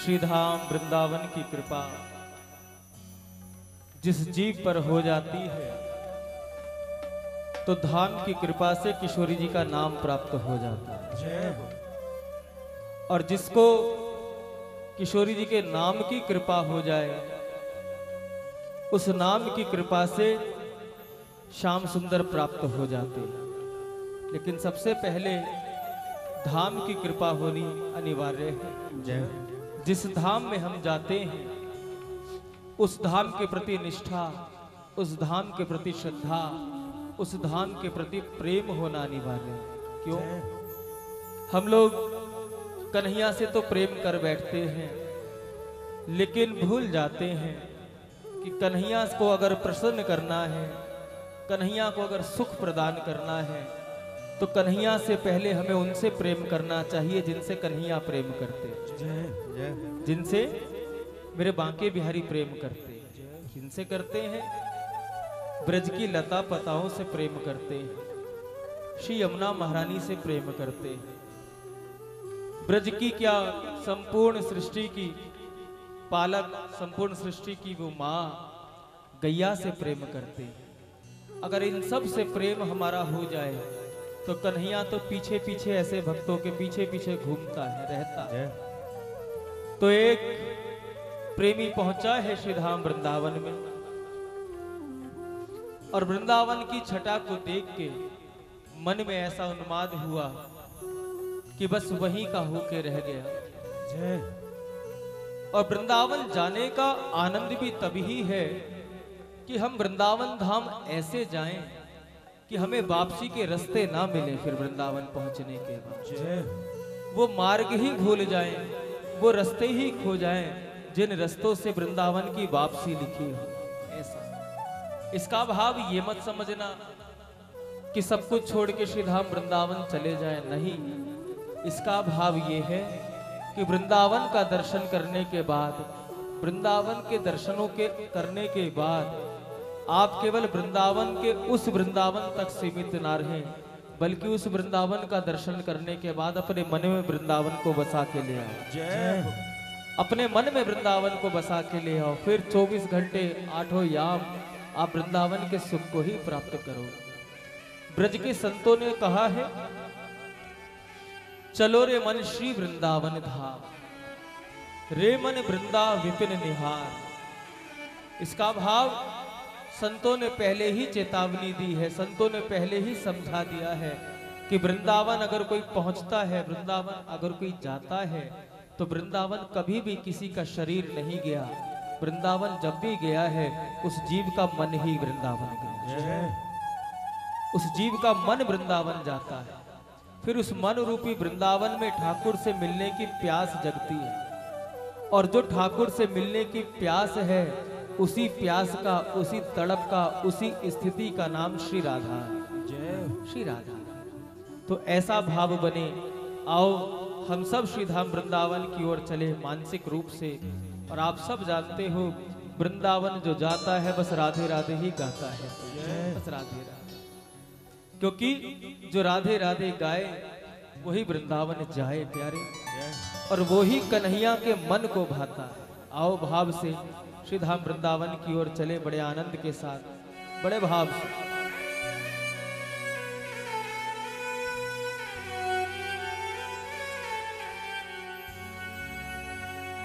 श्री धाम वृंदावन की कृपा जिस जीव पर हो जाती है तो धाम की कृपा से किशोरी जी का नाम प्राप्त हो जाता है। और जिसको किशोरी जी के नाम की कृपा हो जाए उस नाम की कृपा से श्याम सुंदर प्राप्त हो जाते हैं। लेकिन सबसे पहले धाम की कृपा होनी अनिवार्य है। जय जिस धाम में हम जाते हैं उस धाम के प्रति निष्ठा उस धाम के प्रति श्रद्धा उस धाम के प्रति प्रेम होना अनिवार्य क्यों? हम लोग कन्हैया से तो प्रेम कर बैठते हैं लेकिन भूल जाते हैं कि कन्हैया को अगर प्रसन्न करना है कन्हैया को अगर सुख प्रदान करना है तो कन्हैया से पहले हमें उनसे प्रेम करना चाहिए जिनसे कन्हैया प्रेम करते। जिनसे मेरे बांके बिहारी प्रेम करते। जिनसे करते हैं ब्रज की लता पताओं से प्रेम करते हैं श्री यमुना महारानी से प्रेम करते हैं। ब्रज की क्या संपूर्ण सृष्टि की पालक संपूर्ण सृष्टि की वो माँ गैया से प्रेम करते हैं। अगर इन सबसे प्रेम हमारा हो जाए तो कन्हैया तो पीछे पीछे ऐसे भक्तों के पीछे पीछे घूमता है रहता है। तो एक प्रेमी पहुँचा है श्रीधाम वृंदावन में। और वृंदावन की छटा को देख के मन में ऐसा उन्माद हुआ कि बस वहीं का होके रह गया। जय और वृंदावन जाने का आनंद भी तभी है कि हम वृंदावन धाम ऐसे जाएँ कि हमें वापसी के रास्ते ना मिले फिर वृंदावन पहुँचने के बाद। वो मार्ग ही भूल जाएँ वो रास्ते ही खो जाएँ जिन रास्तों से वृंदावन की वापसी लिखी हो। ऐसा। इसका भाव ये मत समझना कि सब कुछ छोड़ के श्री श्रीधाम वृंदावन चले जाए नहीं। इसका भाव ये है कि वृंदावन का दर्शन करने के बाद वृंदावन के दर्शनों के करने के बाद आप केवल वृंदावन के उस वृंदावन तक सीमित ना रहें बल्कि उस वृंदावन का दर्शन करने के बाद अपने मन में वृंदावन को बसा के ले आओ। अपने मन में वृंदावन को बसा के ले आओ। फिर 24 घंटे आठों याम आप वृंदावन के सुख को ही प्राप्त करो। ब्रज के संतों ने कहा है चलो रे मन श्री वृंदावन धाम रे मन वृंदा विपिन निहार। इसका भाव संतों ने पहले ही चेतावनी दी है, संतों ने पहले ही समझा दिया है कि वृंदावन अगर कोई पहुँचता है, वृंदावन अगर कोई जाता है तो वृंदावन कभी भी किसी का शरीर नहीं गया। वृंदावन जब भी गया है, उस जीव का मन ही वृंदावन गया। उस जीव का मन वृंदावन जाता है। फिर उस मन रूपी वृंदावन में ठाकुर से मिलने की प्यास जगती है। और जो ठाकुर से मिलने की प्यास है उसी प्यास का, उसी तड़प का, उसी स्थिति का नाम श्री राधा। श्री राधा। तो ऐसा भाव बने, आओ हम सब श्रीधाम वृंदावन की ओर चले मानसिक रूप से। और आप सब जानते हो, वृंदावन जो जाता है, बस राधे राधे ही गाता है। बस राधे राधे। क्योंकि जो राधे राधे गाए, वही वृंदावन जाए प्यारे। और वही कन्हैया के मन को भाता। है आओ भाव से श्रीधाम वृंदावन की ओर चले बड़े आनंद के साथ बड़े भाव से।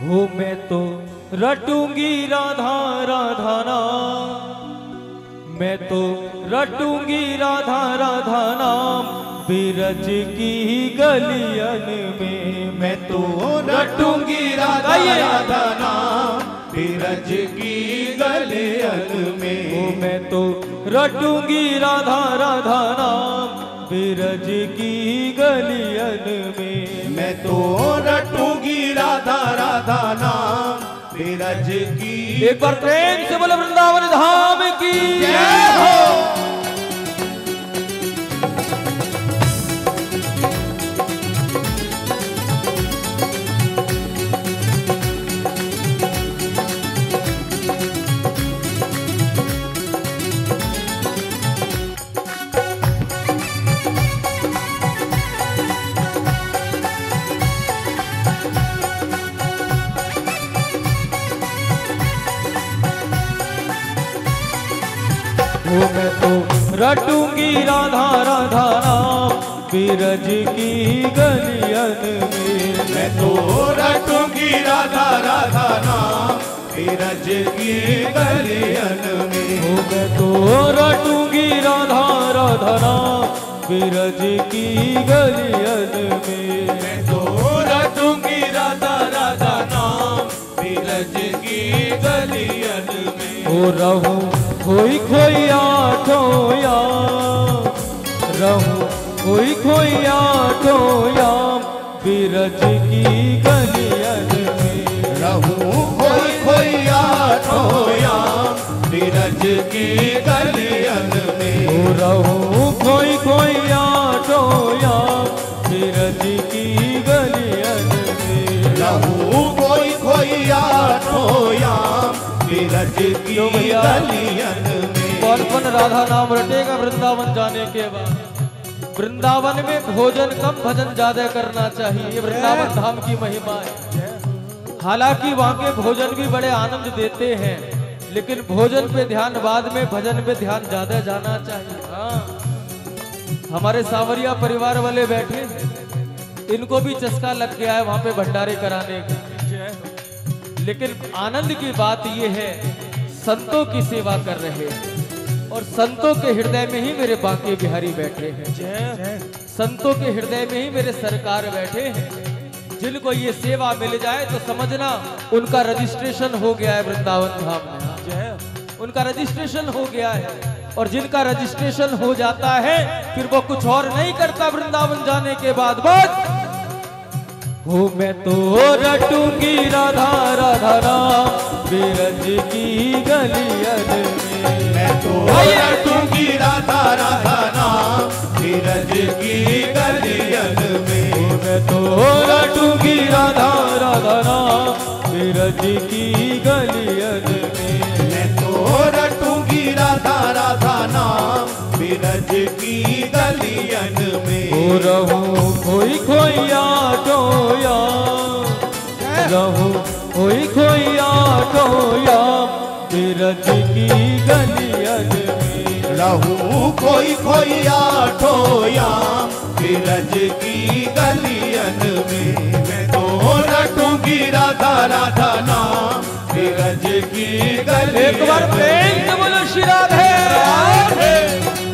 हो मैं तो रटूँगी राधा राधा नाम मैं तो रटूँगी राधा राधा नाम बिरज की गलियन में मैं तो रटूँगी राधा राधा नाम बिरज की गलियन ओ में। मैं तो रटूँगी राधा राधा नाम बिरज की गलियन में। मैं तो रटूँगी राधा राधा नाम बिरज की एक बार प्रेम से बोले वृंदावन धाम की। जय हो। वो मैं तो रटूँगी राधा राधा नाम बीरज की गलियन में। मैं तो रटूँगी राधा राधा नाम बीरज की गलियन में। हो मैं तो रटूँगी राधा राधा नाम बीरज की गलियन में। मैं तो रटूँगी राधा राधा नाम बीरज की गलियन में। हो रहूँ कोई खोई आठों याम रहूँ कोई खोई आठों याम बीरज की गलियन में। रहूँ खोई खोई आठोया बीरज की गलियन में। रहूँ कोई खोई आठों याम बीरज की गलियन में। रहूँ कोई खोई आठोया बीरज की गलियन में। कौन कौन राधा नाम रटेगा वृंदावन जाने के बाद? वृंदावन में भोजन कम भजन ज़्यादा करना चाहिए। वृंदावन धाम की महिमा है। हालाँकि वहाँ के भोजन भी बड़े आनंद देते हैं लेकिन भोजन पे ध्यान बाद में भजन पे ध्यान ज़्यादा जाना चाहिए। हाँ। हमारे सावरिया परिवार वाले बैठे इनको भी चस्का लग गया है वहाँ पे भंडारे कराने का लेकिन आनंद की बात यह है, संतों की सेवा कर रहे हैं। और संतों के हृदय में ही मेरे बांके बिहारी बैठे हैं। संतों के हृदय में ही मेरे सरकार बैठे हैं। जिनको ये सेवा मिल जाए तो समझना उनका रजिस्ट्रेशन हो गया है वृंदावन धाम में। उनका रजिस्ट्रेशन हो गया है। और जिनका रजिस्ट्रेशन हो जाता है, फिर वो कुछ और नहीं करता वृंदावन जाने के बाद। बस हो मैं तो रटूँगी राधा राधा राम बीरज की गलियन में। मैं तो रटूँगी राधा राधा नाम बीरज की गलियन में। मैं तो रटूँगी राधा राधा राम बीरज की गलियन में। मैं तो रटूँगी राधा राधा नाम बीरज की गलियन में। हो रहूँ रहूँ कोई खोई आटोया बीरज की गलियन में। रहूँ कोई खोई आठोया बीरज की गलियन में। मैं तो रटूँगी राधा राधा नाम बीरज की गलियन एक बार प्रेम से बोलो श्री राधे उलझ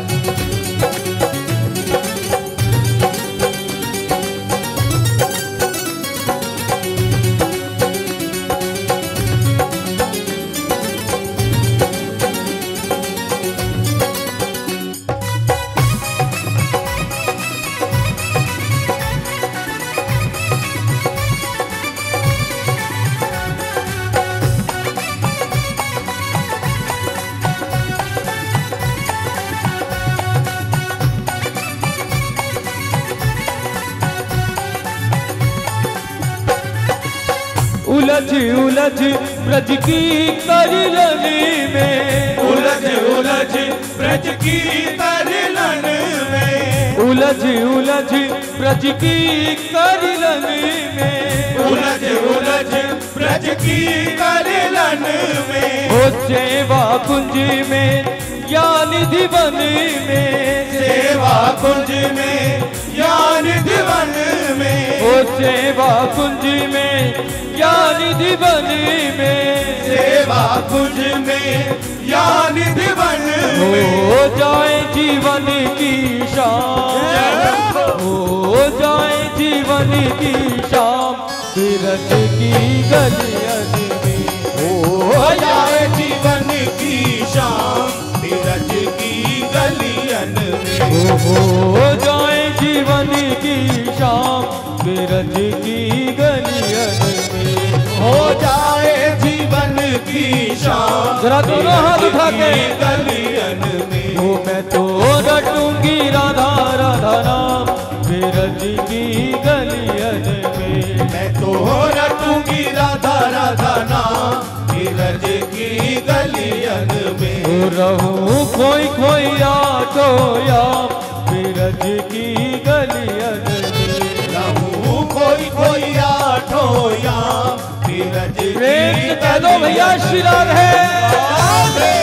ब्रज की करलनी में। उलझ उलझ ब्रज की तरलन में। उलझ उलझ ब्रज की करलनी में। उलझ उलझ ब्रज की करलन में। ओ सेवा कुंज में या निधि बन में। सेवा कुंज में ज्ञान दिवन में। ओ सेवा कुंज में ज्ञान बन में। सेवा कुंज में ज्ञान दिवन हो जाए जीवन की शाम। हो जाए जीवन की शाम। बिरज की गलियन में। हो जाए जीवन की शाम। धीरज की गलियन में। हो जाए जीवन की शाम बिरज की गलियन में। हो जाए जीवन की शाम जरा दोनों हाथ उठा के। गलियन में। वो मैं तो रटूँगी राधा राधा नाम बिरज की गलियन में। मैं तो रटूँगी राधा राधा नाम धीरज की गलियन में। रहूँ खोई खोई तो या बिरज की गलियन में रहूँ कोई कोई आठो या प्रेम कह दो भैया श्री है राधे।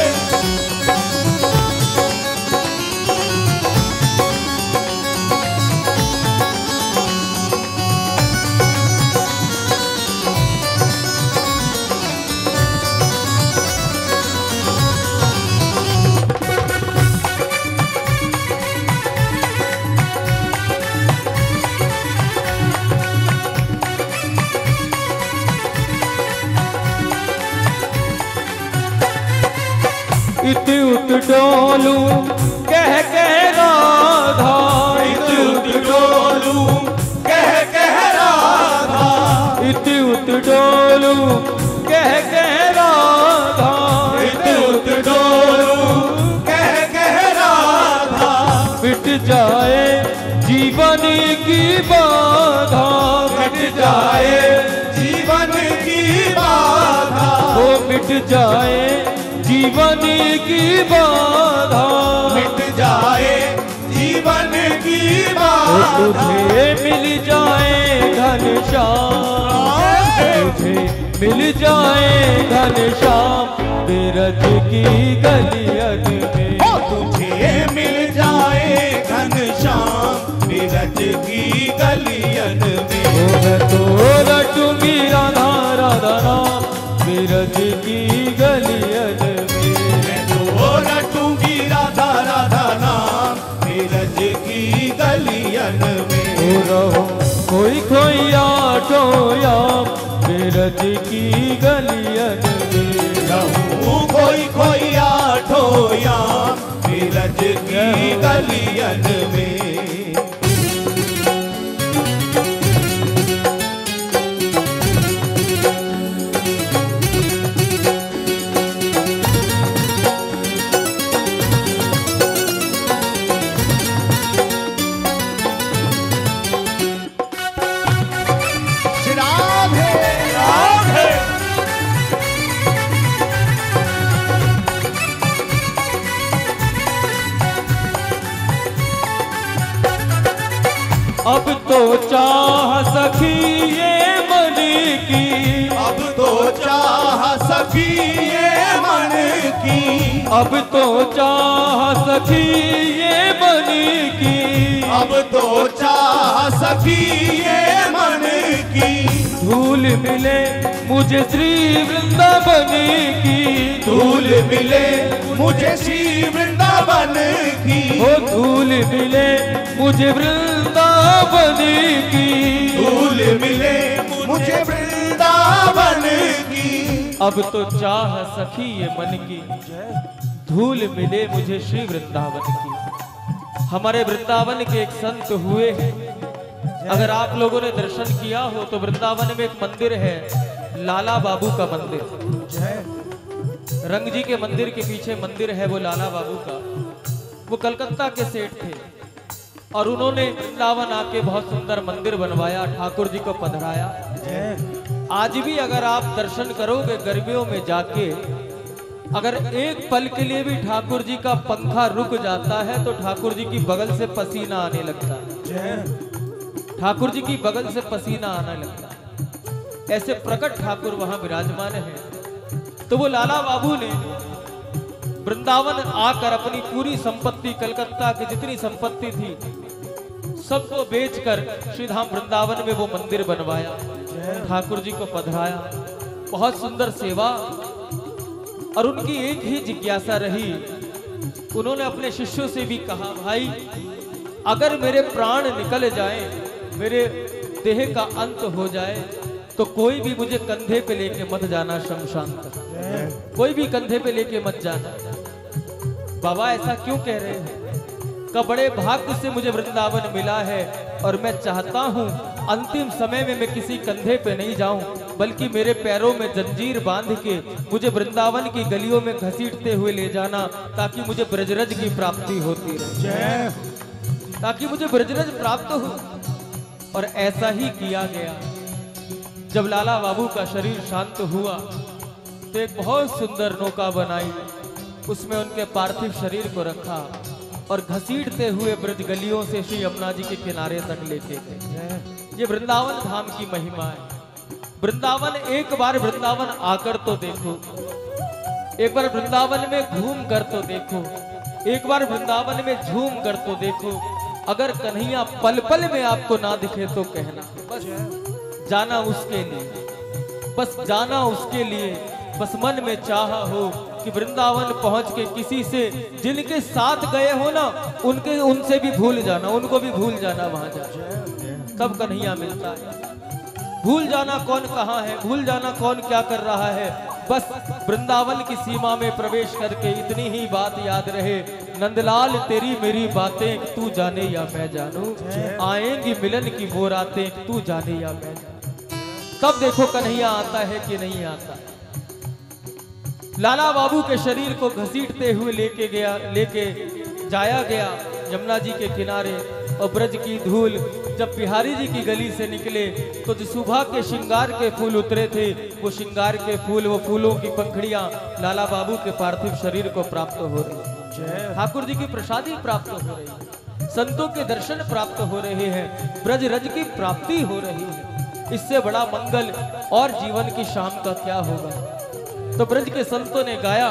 इत उत डोलू। कह कह राधा इत उत डोलू। कह कह राधा इत उत डोलू। कह कह राधा इत उत डोलू। कह कह राधा, मिट जाए जीवन की बाधा। मिट जाए जीवन की बाधा। वो मिट जाए जीवन की बाधा। मिट जाए जीवन की बाधा। तुझे मिल जाए घन श्याम। तुझे मिल जाए घन श्याम। बिरज की गलियन में। तुझे मिल जाए घन श्याम। बिरज की गलियन में। तो रटूँगी राधा राधा नाम बिरज की याम बिरज की गलियन में रहूँ खोया ठोया बिरज की गलियन में अब तो चाह सखी ये मन की। अब तो चाह सखी ये मन की। अब तो चाह सखी ये मन की। अब तो चाह सखी ये मन की। धूल मिले मुझे श्री वृंदावन की। धूल मिले मुझे श्री वृंदावन की। ओ धूल मिले मुझे वृंदावन की। धूल मिले मुझे वृंदावन की। अब तो चाह सखी ये मन की। धूल मिले मुझे श्री वृंदावन की। हमारे वृंदावन के एक संत हुए हैं। अगर आप लोगों ने दर्शन किया हो तो वृंदावन में एक मंदिर है लाला बाबू का मंदिर। रंग जी के मंदिर के पीछे मंदिर है वो लाला बाबू का। वो कलकत्ता के सेठ थे। और उन्होंने वृंदावन आके बहुत सुंदर मंदिर बनवाया, ठाकुर जी को पधराया। आज भी अगर आप दर्शन करोगे गर्मियों में जाके, अगर एक पल के लिए भी ठाकुर जी का पंखा रुक जाता है तो ठाकुर जी की बगल से पसीना आने लगता है। ठाकुर जी की बगल से पसीना आने लगता है। ऐसे प्रकट ठाकुर वहाँ विराजमान है। तो वो लाला बाबू ने वृंदावन आकर अपनी पूरी संपत्ति कलकत्ता की जितनी संपत्ति थी सबको बेचकर श्रीधाम वृंदावन में वो मंदिर बनवाया ठाकुर जी को पधराया। बहुत सुंदर सेवा। और उनकी एक ही जिज्ञासा रही। उन्होंने अपने शिष्यों से भी कहा भाई अगर मेरे प्राण निकल जाएँ, मेरे देह का अंत हो जाए तो कोई भी मुझे कंधे पे लेके मत जाना शमशान तक। कोई भी कंधे पे लेके मत जाना। बाबा, ऐसा क्यों कह रहे हैं? कबड़े भाग्य से मुझे वृंदावन मिला है और मैं चाहता हूँ अंतिम समय में मैं किसी कंधे पे नहीं जाऊँ, बल्कि मेरे पैरों में जंजीर बाँध के मुझे वृंदावन की गलियों में घसीटते हुए ले जाना, ताकि मुझे ब्रजरज की प्राप्ति होती रहे। ताकि मुझे ब्रजरज प्राप्त हो। और ऐसा ही किया गया। जब लाला बाबू का शरीर शांत हुआ तो एक बहुत सुंदर नौका बनाई। उसमें उनके पार्थिव शरीर को रखा और घसीटते हुए ब्रज गलियों से श्री यमुना जी के किनारे तक लेके गए ये वृंदावन धाम की महिमा है। वृंदावन, एक बार वृंदावन आकर तो देखो। एक बार वृंदावन में घूम कर तो देखो। एक बार वृंदावन में झूम कर तो देखो। अगर कन्हैया पल पल में आपको ना दिखे तो कहना। बस जाना उसके लिए। बस जाना उसके लिए। बस मन में चाह हो। कि वृंदावन पहुँच के किसी से जिनके साथ गए हो ना, उनके, उनसे भी भूल जाना, उनको भी भूल जाना वहाँ जा तब कन्हैया मिलता है। भूल जाना कौन कहाँ है, भूल जाना कौन क्या कर रहा है। बस वृंदावन की सीमा में प्रवेश करके इतनी ही बात याद रहे। नंदलाल, तेरी मेरी बातें, तू जाने या मैं जानू। आएँगी मिलन की वो रातें, तू जाने या मैं जानू। तब देखो कन्हैया आता है कि नहीं आता। लाला बाबू के शरीर को घसीटते हुए लेके गया लेके जाया गया यमुना जी के किनारे। और ब्रज की धूल जब बिहारी जी की गली से निकले तो जो सुबह के श्रृंगार के फूल उतरे थे वो श्रृंगार के फूल वो फूलों की पंखड़ियाँ लाला बाबू के पार्थिव शरीर को प्राप्त हो रही ठाकुर जी की प्रसादी प्राप्त हो रही है। संतों के दर्शन प्राप्त हो रहे हैं। ब्रज रज की प्राप्ति हो रही है। इससे बड़ा मंगल और जीवन की शाम का क्या होगा? तो ब्रज के संतों ने गाया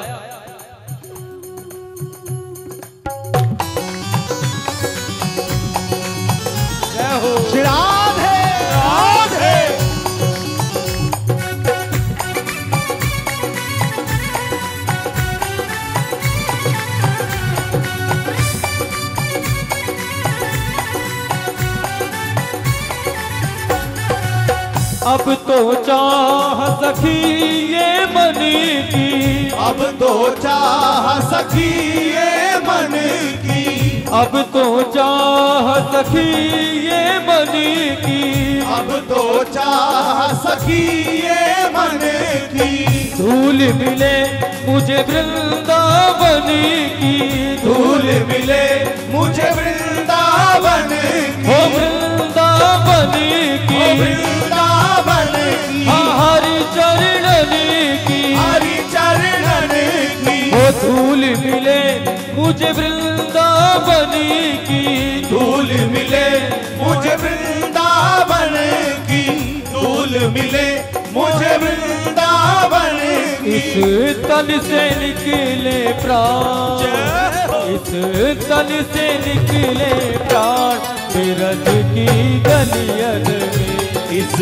अब तो चाह सखी ये मन की। अब तो चाह सखी ये मन की। अब तो चाह सखी ये मन की। अब तो चाह सखी ये मन की। धूल मिले मुझे वृंदावन की। धूल मिले मुझे वृंदावन हो की। वृंदावन की वृंदावन की। हरि चरणन की। हरि चरणन की। वो धूल मिले मुझे वृंदावन की। धूल मिले मुझे वृंदावन की। धूल मिले मुझे वृंदावन इस की तन से निकले प्राण। इस तन से निकले प्राण। बिरज की गलियन में। इस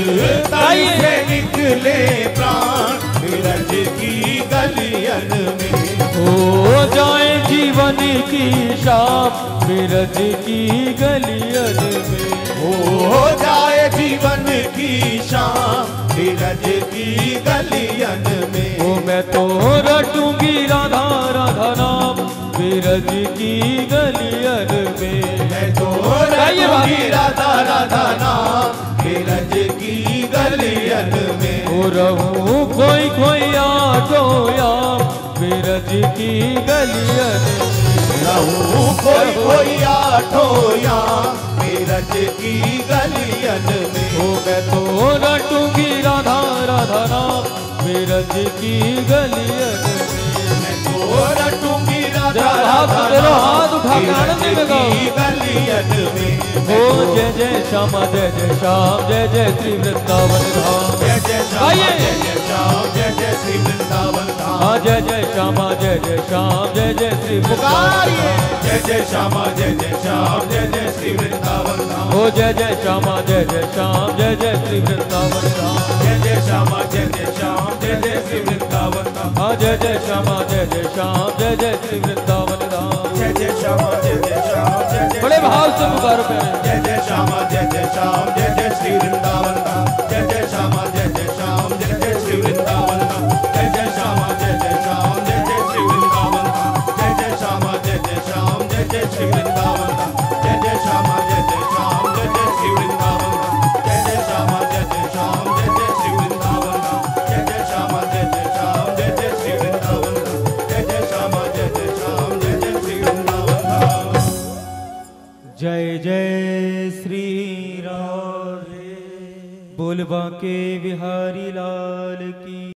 से निकले प्राण बिरज की गलियन में। हो जाए जीवन की शाम बिरज की गलियन में। हो जाए जीवन की शाम बिरज की गलियन में। ओ मैं तो रटूँगी राधा राधा नाम बिरज की गलियन में। मैं तो। रटूँगी राधा राधा रहूँ खोई खोई याम बिरज की गलियन में रहूँ कोई कोई आठो या बिरज की गलियन में। ओ मैं तो रटूँगी राधा राधा नाम बिरज की गलियन में मैं तो रटूँगी राधा राधा करो, आनंद में तो- जय जय श्यामा जय जय श्याम जय जय श्री वृंदावन धाम जय जय श्याम जय जय श्री वृंदावन धाम हाँ जय जय श्यामा जय जय श्याम जय जय श्री वृंदावन जय जय श्यामा जय जय श्याम जय जय श्री वृंदावन धाम ओ जय जय श्यामा जय जय श्याम जय जय श्री वृंदावन धाम जय जय श्यामा जय जय श्याम जय जय श्री वृंदावन धाम हाँ जय जय श्यामा जय जय श्याम जय जय श्री वृंदावन धाम जय जय श्यामा बड़े भाव से पुकारो प्यारे जय जय श्यामा, जय जय श्याम, जय जय श्री वृंदावन।